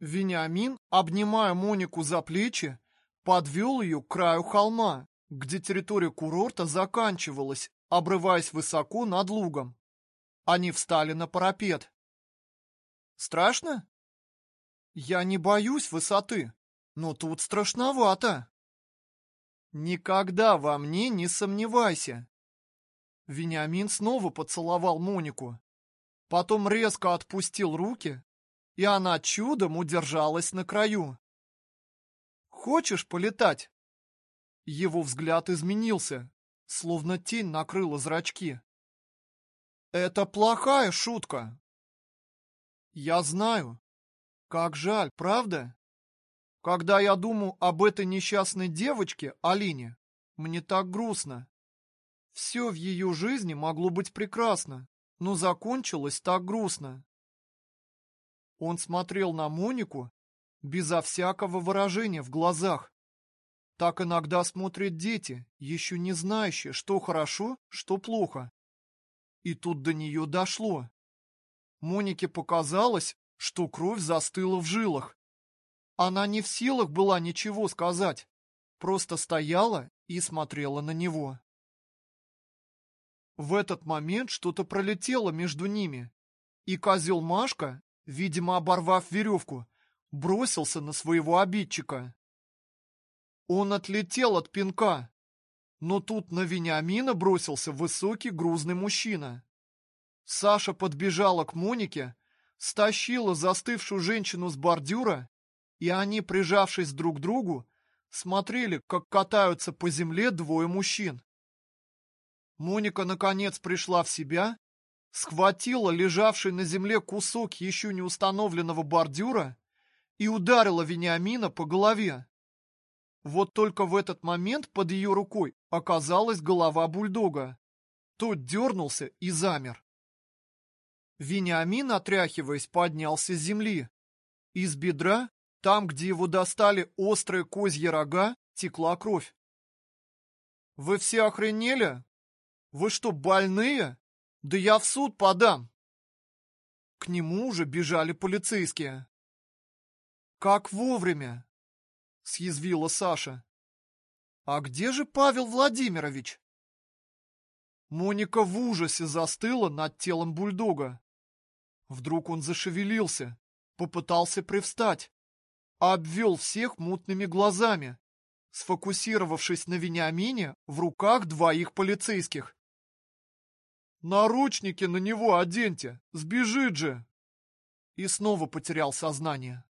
Вениамин, обнимая Монику за плечи, подвел ее к краю холма, где территория курорта заканчивалась, обрываясь высоко над лугом. Они встали на парапет. «Страшно?» «Я не боюсь высоты, но тут страшновато». «Никогда во мне не сомневайся». Вениамин снова поцеловал Монику. Потом резко отпустил руки, и она чудом удержалась на краю. «Хочешь полетать?» Его взгляд изменился, словно тень накрыла зрачки. «Это плохая шутка!» «Я знаю. Как жаль, правда? Когда я думаю об этой несчастной девочке, Алине, мне так грустно. Все в ее жизни могло быть прекрасно, но закончилось так грустно. Он смотрел на Монику безо всякого выражения в глазах. Так иногда смотрят дети, еще не знающие, что хорошо, что плохо. И тут до нее дошло. Монике показалось, что кровь застыла в жилах. Она не в силах была ничего сказать, просто стояла и смотрела на него. В этот момент что-то пролетело между ними, и козел Машка видимо, оборвав веревку, бросился на своего обидчика. Он отлетел от пинка, но тут на Вениамина бросился высокий грузный мужчина. Саша подбежала к Монике, стащила застывшую женщину с бордюра, и они, прижавшись друг к другу, смотрели, как катаются по земле двое мужчин. Моника наконец пришла в себя схватила лежавший на земле кусок еще не установленного бордюра и ударила Вениамина по голове. Вот только в этот момент под ее рукой оказалась голова бульдога. Тот дернулся и замер. Вениамин, отряхиваясь, поднялся с земли. Из бедра, там, где его достали острые козьи рога, текла кровь. «Вы все охренели? Вы что, больные?» Да я в суд подам. К нему уже бежали полицейские. Как вовремя, съязвила Саша. А где же Павел Владимирович? Моника в ужасе застыла над телом бульдога. Вдруг он зашевелился, попытался привстать, обвел всех мутными глазами, сфокусировавшись на Вениамине в руках двоих полицейских. Наручники на него оденьте, сбежит же!» И снова потерял сознание.